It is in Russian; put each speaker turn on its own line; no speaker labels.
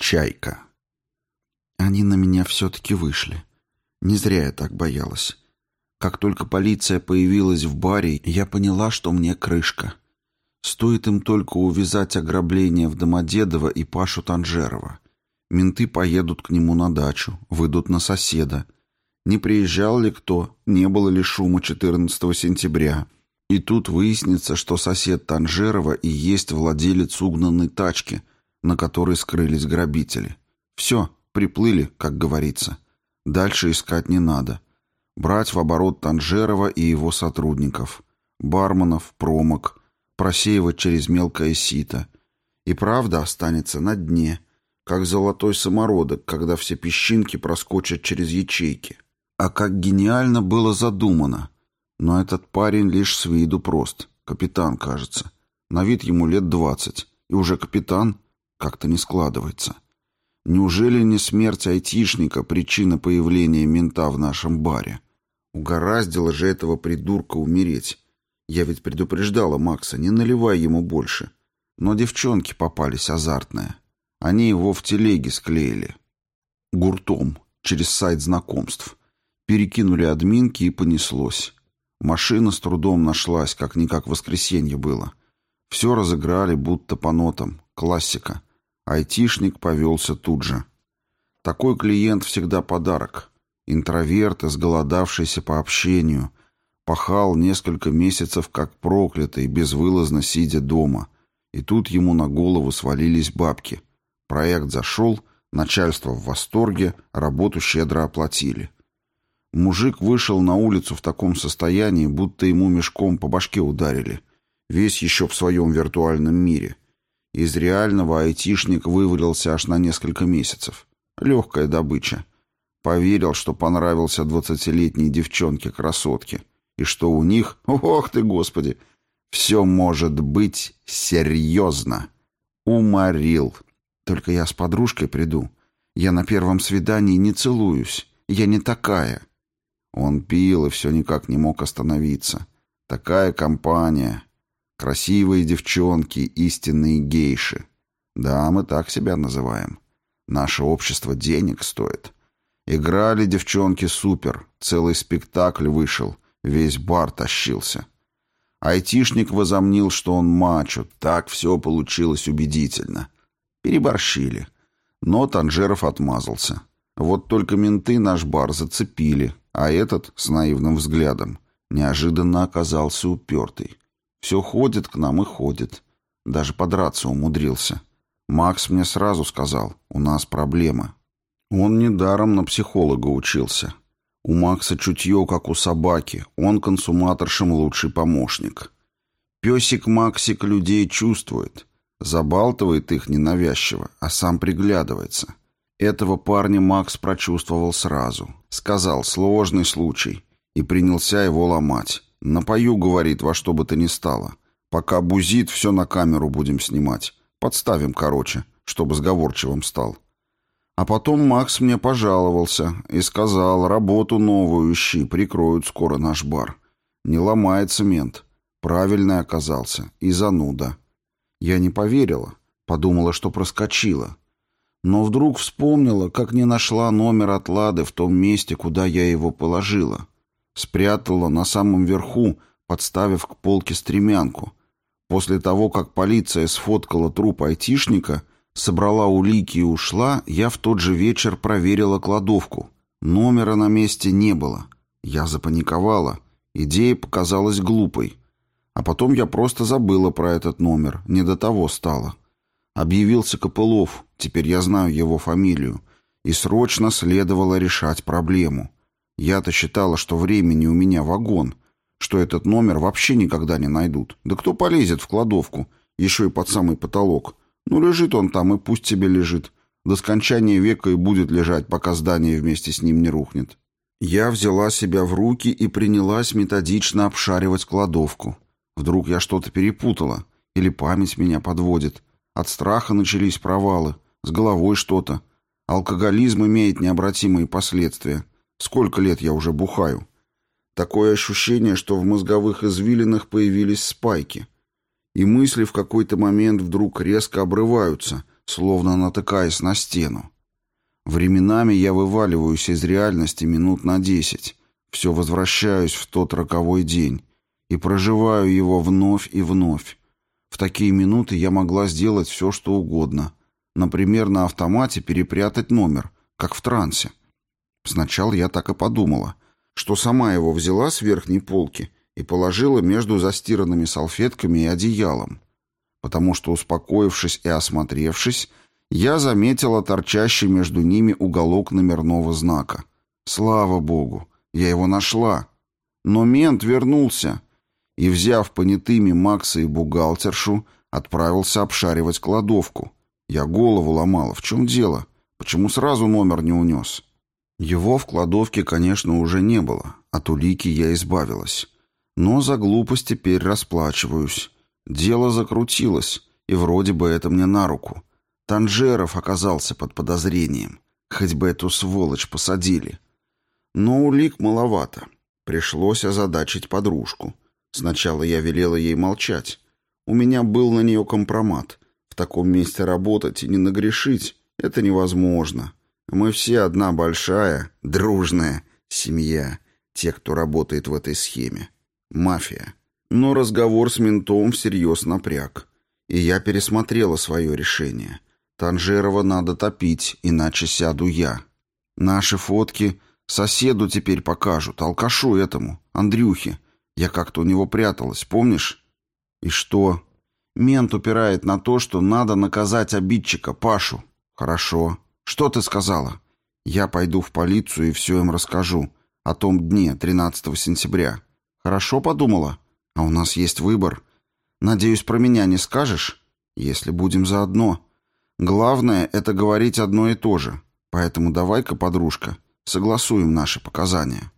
Чайка. Они на меня все-таки вышли. Не зря я так боялась. Как только полиция появилась в баре, я поняла, что мне крышка. Стоит им только увязать ограбление в Домодедово и Пашу Танжерова. Менты поедут к нему на дачу, выйдут на соседа. Не приезжал ли кто, не было ли шума 14 сентября. И тут выяснится, что сосед Танжерова и есть владелец угнанной тачки, на которой скрылись грабители. Все, приплыли, как говорится. Дальше искать не надо. Брать в оборот Танжерова и его сотрудников. Барменов, промок, просеивать через мелкое сито. И правда останется на дне, как золотой самородок, когда все песчинки проскочат через ячейки. А как гениально было задумано. Но этот парень лишь с виду прост. Капитан, кажется. На вид ему лет двадцать. И уже капитан как-то не складывается. Неужели не смерть айтишника причина появления мента в нашем баре? Угораздило же этого придурка умереть. Я ведь предупреждала Макса, не наливай ему больше. Но девчонки попались азартные. Они его в телеге склеили. Гуртом, через сайт знакомств. Перекинули админки и понеслось. Машина с трудом нашлась, как-никак воскресенье было. Все разыграли, будто по нотам. Классика. Айтишник повелся тут же. Такой клиент всегда подарок. Интроверт, изголодавшийся по общению, Пахал несколько месяцев как проклятый, безвылазно сидя дома. И тут ему на голову свалились бабки. Проект зашел, начальство в восторге, работу щедро оплатили. Мужик вышел на улицу в таком состоянии, будто ему мешком по башке ударили. Весь еще в своем виртуальном мире. Из реального айтишник вывалился аж на несколько месяцев. Легкая добыча. Поверил, что понравился двадцатилетней девчонке-красотке и что у них, ох ты, Господи, все может быть серьезно. Уморил. Только я с подружкой приду. Я на первом свидании не целуюсь. Я не такая. Он пил и все никак не мог остановиться. Такая компания. Красивые девчонки, истинные гейши. Да, мы так себя называем. Наше общество денег стоит. Играли девчонки супер. Целый спектакль вышел. Весь бар тащился. Айтишник возомнил, что он мачо. Так все получилось убедительно. Переборщили. Но Танжеров отмазался. Вот только менты наш бар зацепили, а этот, с наивным взглядом, неожиданно оказался упертый. Все ходит к нам и ходит. Даже подраться умудрился. Макс мне сразу сказал, у нас проблемы. Он недаром на психолога учился. У Макса чутье, как у собаки. Он консуматоршим лучший помощник. Песик Максик людей чувствует. Забалтывает их ненавязчиво, а сам приглядывается. Этого парня Макс прочувствовал сразу. Сказал «сложный случай» и принялся его ломать. «Напою», — говорит, во что бы то ни стало. «Пока бузит, все на камеру будем снимать. Подставим, короче, чтобы сговорчивым стал». А потом Макс мне пожаловался и сказал, работу новую ищи, прикроют скоро наш бар. Не ломается мент. Правильный оказался. И зануда. Я не поверила. Подумала, что проскочила. Но вдруг вспомнила, как не нашла номер от Лады в том месте, куда я его положила. Спрятала на самом верху, подставив к полке стремянку. После того, как полиция сфоткала труп айтишника, собрала улики и ушла, я в тот же вечер проверила кладовку. Номера на месте не было. Я запаниковала. Идея показалась глупой. А потом я просто забыла про этот номер, не до того стало. Объявился Копылов, теперь я знаю его фамилию, и срочно следовало решать проблему. Я-то считала, что времени у меня вагон, что этот номер вообще никогда не найдут. Да кто полезет в кладовку, еще и под самый потолок? Ну, лежит он там, и пусть себе лежит. До скончания века и будет лежать, пока здание вместе с ним не рухнет. Я взяла себя в руки и принялась методично обшаривать кладовку. Вдруг я что-то перепутала, или память меня подводит. От страха начались провалы, с головой что-то. Алкоголизм имеет необратимые последствия. Сколько лет я уже бухаю? Такое ощущение, что в мозговых извилинах появились спайки и мысли в какой-то момент вдруг резко обрываются, словно натыкаясь на стену. Временами я вываливаюсь из реальности минут на десять, все возвращаюсь в тот роковой день и проживаю его вновь и вновь. В такие минуты я могла сделать все, что угодно. Например, на автомате перепрятать номер, как в трансе. Сначала я так и подумала, что сама его взяла с верхней полки и положила между застиранными салфетками и одеялом, потому что, успокоившись и осмотревшись, я заметила торчащий между ними уголок номерного знака. Слава богу, я его нашла. Но мент вернулся и, взяв понятыми Макса и бухгалтершу, отправился обшаривать кладовку. Я голову ломала. В чем дело? Почему сразу номер не унес? Его в кладовке, конечно, уже не было. От улики я избавилась. Но за глупость теперь расплачиваюсь. Дело закрутилось, и вроде бы это мне на руку. Танжеров оказался под подозрением. Хоть бы эту сволочь посадили. Но улик маловато. Пришлось озадачить подружку. Сначала я велела ей молчать. У меня был на нее компромат. В таком месте работать и не нагрешить — это невозможно. Мы все одна большая, дружная семья, те, кто работает в этой схеме. Мафия. Но разговор с ментом всерьез напряг. И я пересмотрела свое решение. Танжерова надо топить, иначе сяду я. Наши фотки соседу теперь покажут, алкашу этому, Андрюхе. Я как-то у него пряталась, помнишь? И что? Мент упирает на то, что надо наказать обидчика, Пашу. Хорошо. Что ты сказала? Я пойду в полицию и все им расскажу. О том дне, 13 сентября. Хорошо подумала? А у нас есть выбор. Надеюсь, про меня не скажешь? Если будем заодно. Главное — это говорить одно и то же. Поэтому давай-ка, подружка, согласуем наши показания.